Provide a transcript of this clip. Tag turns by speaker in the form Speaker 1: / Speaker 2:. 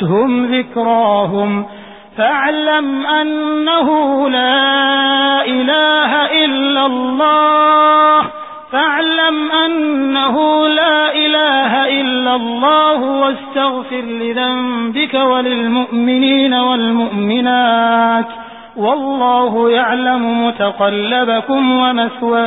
Speaker 1: جاءتهم ذكراهم. فاعلم أنه لا إله إلا الله. فاعلم أنه لا إله إلا الله واستغفر لذنبك وللمؤمنين والمؤمنات. والله يعلم متقلبكم ومثواكم.